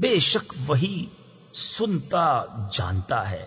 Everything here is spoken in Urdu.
بے شک وہی سنتا جانتا ہے۔